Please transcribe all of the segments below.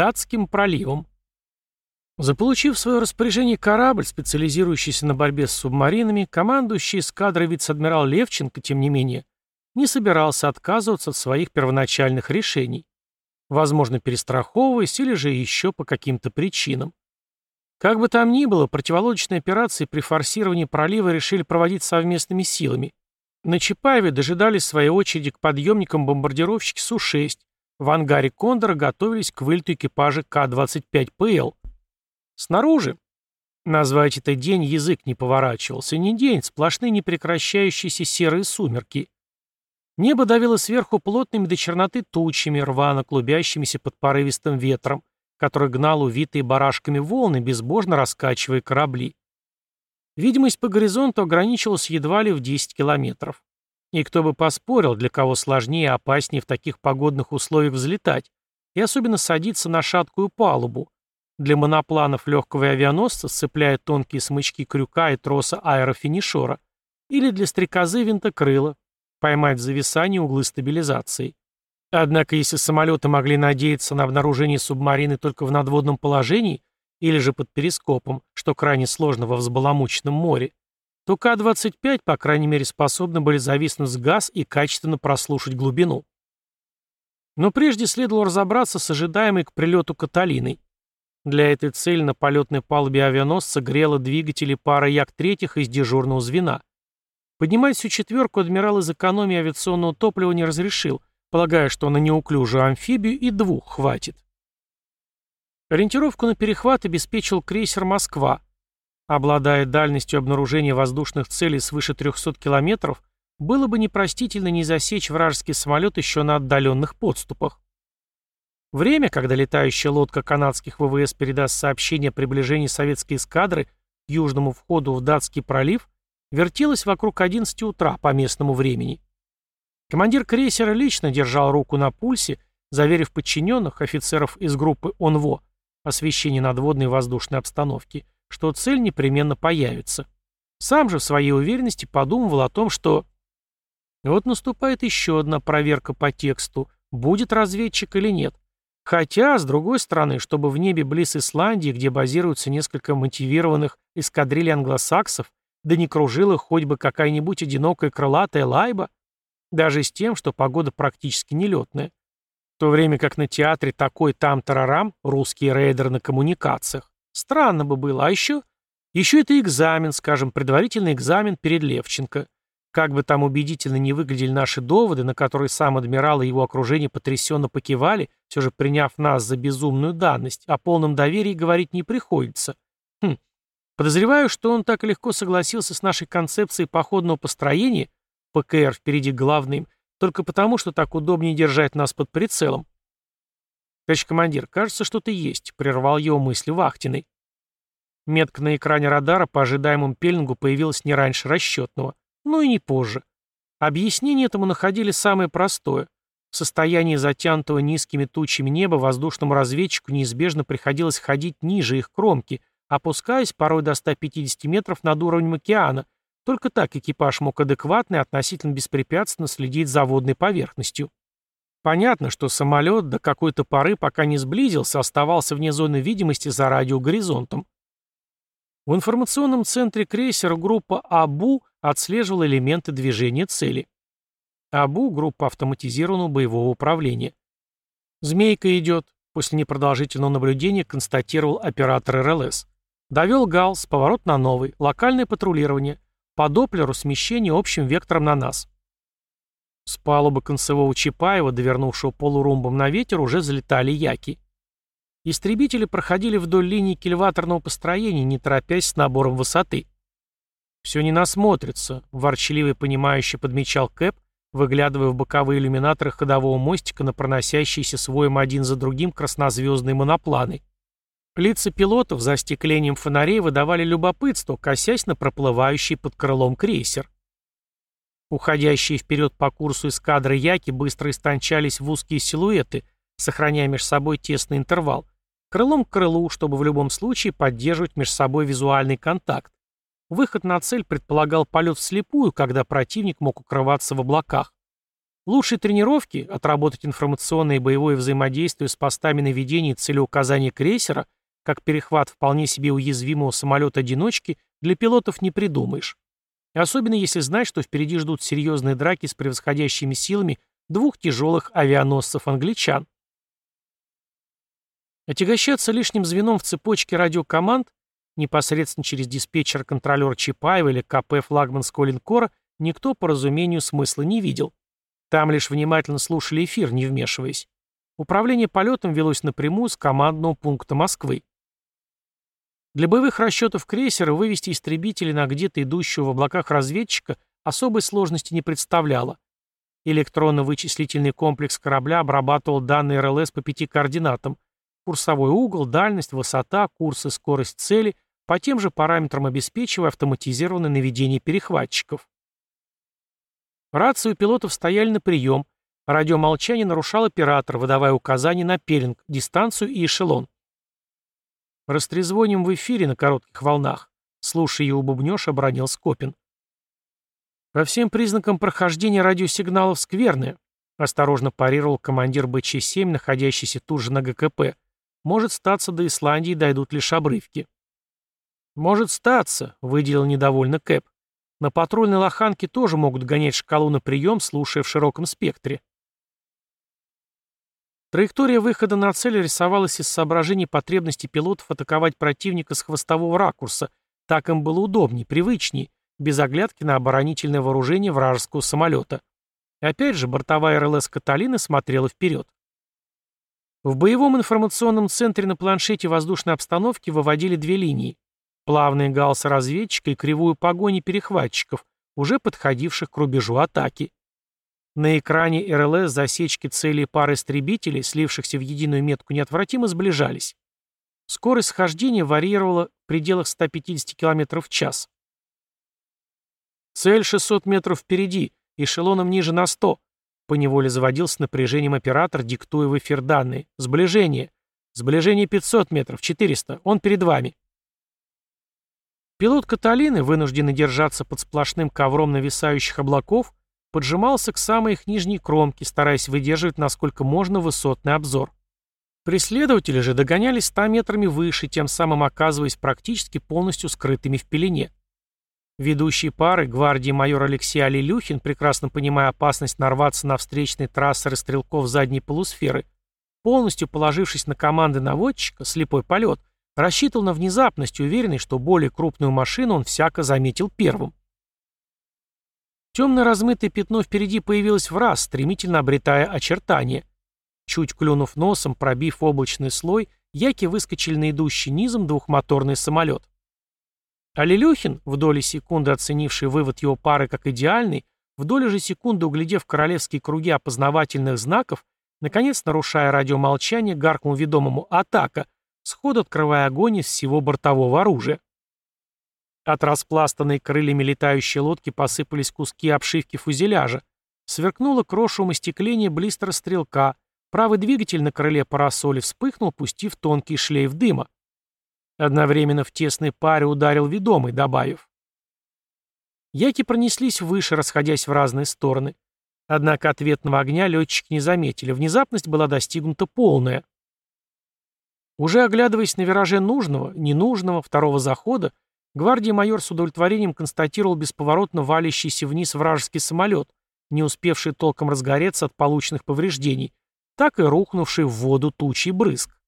Датским проливом. Заполучив в свое распоряжение корабль, специализирующийся на борьбе с субмаринами, командующий эскадрой вице-адмирал Левченко, тем не менее, не собирался отказываться от своих первоначальных решений, возможно, перестраховываясь или же еще по каким-то причинам. Как бы там ни было, противолодочные операции при форсировании пролива решили проводить совместными силами. На Чапаеве дожидались своей очереди к подъемникам бомбардировщики Су-6. В ангаре «Кондора» готовились к вылету экипажа К-25ПЛ. Снаружи. Назвать это день язык не поворачивался. Не день, сплошные непрекращающиеся серые сумерки. Небо давило сверху плотными до черноты тучами, рвано клубящимися под порывистым ветром, который гнал увитые барашками волны, безбожно раскачивая корабли. Видимость по горизонту ограничивалась едва ли в 10 километров. И кто бы поспорил, для кого сложнее и опаснее в таких погодных условиях взлетать, и особенно садиться на шаткую палубу, для монопланов легкого авианосца, сцепляя тонкие смычки крюка и троса аэрофинишора, или для стрекозы винтокрыла, поймать в зависании углы стабилизации. Однако если самолеты могли надеяться на обнаружение субмарины только в надводном положении или же под перископом, что крайне сложно во взбаламученном море, то К-25, по крайней мере, способны были зависнуть с газ и качественно прослушать глубину. Но прежде следовало разобраться с ожидаемой к прилету Каталиной. Для этой цели на полетной палубе авианосца грела двигатели пара Як-3 из дежурного звена. Поднимать всю четверку адмирал из экономии авиационного топлива не разрешил, полагая, что на неуклюжую амфибию и двух хватит. Ориентировку на перехват обеспечил крейсер «Москва». Обладая дальностью обнаружения воздушных целей свыше 300 километров, было бы непростительно не засечь вражеский самолет еще на отдаленных подступах. Время, когда летающая лодка канадских ВВС передаст сообщение о приближении советской эскадры к южному входу в Датский пролив, вертелось вокруг 11 утра по местному времени. Командир крейсера лично держал руку на пульсе, заверив подчиненных, офицеров из группы ОНВО, освещение надводной воздушной обстановки, что цель непременно появится. Сам же в своей уверенности подумывал о том, что вот наступает еще одна проверка по тексту, будет разведчик или нет. Хотя, с другой стороны, чтобы в небе близ Исландии, где базируются несколько мотивированных эскадрилий англосаксов, да не кружила хоть бы какая-нибудь одинокая крылатая лайба, даже с тем, что погода практически нелетная. В то время как на театре такой там тарарам, русские рейдеры на коммуникациях. Странно бы было. А еще... Еще это экзамен, скажем, предварительный экзамен перед Левченко. Как бы там убедительно не выглядели наши доводы, на которые сам адмирал и его окружение потрясенно покивали, все же приняв нас за безумную данность, о полном доверии говорить не приходится. Хм. Подозреваю, что он так легко согласился с нашей концепцией походного построения, ПКР впереди главным, только потому, что так удобнее держать нас под прицелом. «Товарищ командир, кажется, что-то есть», — прервал его мысли Вахтиной. Метка на экране радара по ожидаемому пеленгу появилась не раньше расчетного ну и не позже. Объяснение этому находили самое простое. В состоянии затянутого низкими тучами неба воздушному разведчику неизбежно приходилось ходить ниже их кромки, опускаясь порой до 150 метров над уровнем океана. Только так экипаж мог адекватно и относительно беспрепятственно следить за водной поверхностью. Понятно, что самолет до какой-то поры, пока не сблизился, оставался вне зоны видимости за радиогоризонтом. В информационном центре крейсера группа АБУ отслеживала элементы движения цели. АБУ – группа автоматизированного боевого управления. «Змейка идет», – после непродолжительного наблюдения констатировал оператор РЛС. Довел ГАЛС, поворот на новый, локальное патрулирование, по Доплеру смещение общим вектором на нас. С палубы концевого Чапаева, довернувшего полурумбом на ветер, уже залетали яки. Истребители проходили вдоль линии кильваторного построения, не торопясь с набором высоты. «Все не насмотрится», — ворчливый понимающе подмечал Кэп, выглядывая в боковые иллюминаторы ходового мостика на проносящиеся своим один за другим краснозвездные монопланы. Лица пилотов за остеклением фонарей выдавали любопытство, косясь на проплывающий под крылом крейсер. Уходящие вперед по курсу эскадры Яки быстро истончались в узкие силуэты, сохраняя между собой тесный интервал, крылом к крылу, чтобы в любом случае поддерживать между собой визуальный контакт. Выход на цель предполагал полет вслепую, когда противник мог укрываться в облаках. Лучшие тренировки, отработать информационное и боевое взаимодействие с постами наведения и целеуказания крейсера, как перехват вполне себе уязвимого самолета-одиночки, для пилотов не придумаешь. Особенно если знать, что впереди ждут серьезные драки с превосходящими силами двух тяжелых авианосцев англичан. Отягощаться лишним звеном в цепочке радиокоманд непосредственно через диспетчер-контролер Чапаева или КП флагманского линкора никто, по разумению, смысла не видел. Там лишь внимательно слушали эфир, не вмешиваясь. Управление полетом велось напрямую с командного пункта Москвы. Для боевых расчетов крейсера вывести истребители на где-то идущего в облаках разведчика особой сложности не представляло. Электронно-вычислительный комплекс корабля обрабатывал данные РЛС по пяти координатам. Курсовой угол, дальность, высота, курс и скорость цели, по тем же параметрам обеспечивая автоматизированное наведение перехватчиков. Рации у пилотов стояли на прием, радиомолчание нарушал оператор, выдавая указания на пелинг, дистанцию и эшелон. Растрезвоним в эфире на коротких волнах. Слушай его бубнёж, обронил Скопин. По всем признакам прохождения радиосигналов скверные, осторожно парировал командир БЧ-7, находящийся тут же на ГКП. Может статься до Исландии дойдут лишь обрывки. Может статься, выделил недовольно Кэп. На патрульной лоханке тоже могут гонять шкалу на прием, слушая в широком спектре. Траектория выхода на цель рисовалась из соображений потребности пилотов атаковать противника с хвостового ракурса, так им было удобнее, привычнее, без оглядки на оборонительное вооружение вражеского самолета. И опять же, бортовая РЛС «Каталина» смотрела вперед. В боевом информационном центре на планшете воздушной обстановки выводили две линии. Плавный галс разведчика и кривую погони перехватчиков, уже подходивших к рубежу атаки. На экране РЛС засечки целей пар истребителей, слившихся в единую метку, неотвратимо сближались. Скорость схождения варьировала в пределах 150 км в час. Цель 600 метров впереди, эшелоном ниже на 100. Поневоле заводился напряжением оператор, диктуя в эфир данные. Сближение. Сближение 500 метров, 400. Он перед вами. Пилот Каталины, вынужденный держаться под сплошным ковром нависающих облаков, поджимался к самой их нижней кромке, стараясь выдерживать насколько можно высотный обзор. Преследователи же догонялись 100 метрами выше, тем самым оказываясь практически полностью скрытыми в пелене. Ведущие пары, гвардии майор Алексей Алилюхин, прекрасно понимая опасность нарваться на встречные трассеры стрелков задней полусферы, полностью положившись на команды наводчика, слепой полет, рассчитывал на внезапность, уверенный, что более крупную машину он всяко заметил первым. Темное размытое пятно впереди появилось в раз, стремительно обретая очертания. Чуть клюнув носом, пробив облачный слой, яки выскочили на идущий низом двухмоторный самолет. А Лилюхин, в доли секунды оценивший вывод его пары как идеальный, в доли же секунды углядев королевские круги опознавательных знаков, наконец, нарушая радиомолчание, гаркнул ведомому «Атака!», сходу открывая огонь из всего бортового оружия. От распластанной крыльями летающей лодки посыпались куски обшивки фюзеляжа. Сверкнуло крошевым остекление блистера стрелка. Правый двигатель на крыле парасоли вспыхнул, пустив тонкий шлейф дыма. Одновременно в тесной паре ударил ведомый, добавив. Яки пронеслись выше, расходясь в разные стороны. Однако ответного огня летчики не заметили. Внезапность была достигнута полная. Уже оглядываясь на вираже нужного, ненужного, второго захода, Гвардии майор с удовлетворением констатировал бесповоротно валящийся вниз вражеский самолет, не успевший толком разгореться от полученных повреждений, так и рухнувший в воду тучи брызг.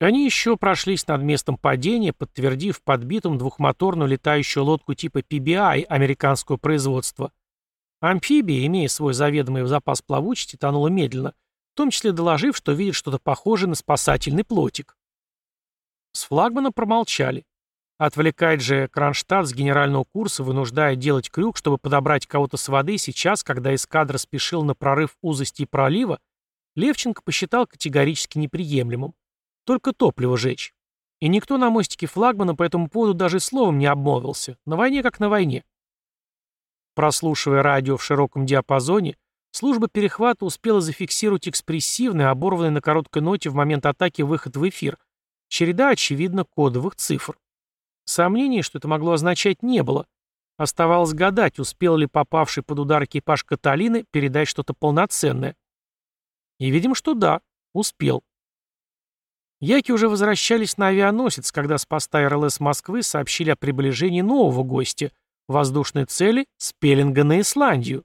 Они еще прошлись над местом падения, подтвердив подбитым двухмоторную летающую лодку типа PBI американского производства. Амфибия, имея свой заведомый запас плавучести, тонула медленно, в том числе доложив, что видит что-то похожее на спасательный плотик. С флагмана промолчали. Отвлекать же Кронштадт с генерального курса, вынуждая делать крюк, чтобы подобрать кого-то с воды сейчас, когда эскадра спешил на прорыв узости пролива, Левченко посчитал категорически неприемлемым. Только топливо жечь. И никто на мостике флагмана по этому поводу даже словом не обмолвился. На войне как на войне. Прослушивая радио в широком диапазоне, служба перехвата успела зафиксировать экспрессивный, оборванный на короткой ноте в момент атаки выход в эфир. Череда, очевидно, кодовых цифр. Сомнений, что это могло означать, не было. Оставалось гадать, успел ли попавший под удар экипаж Каталины передать что-то полноценное. И, видимо, что да, успел. Яки уже возвращались на авианосец, когда с поста РЛС Москвы сообщили о приближении нового гостя — воздушной цели Спеллинга на Исландию.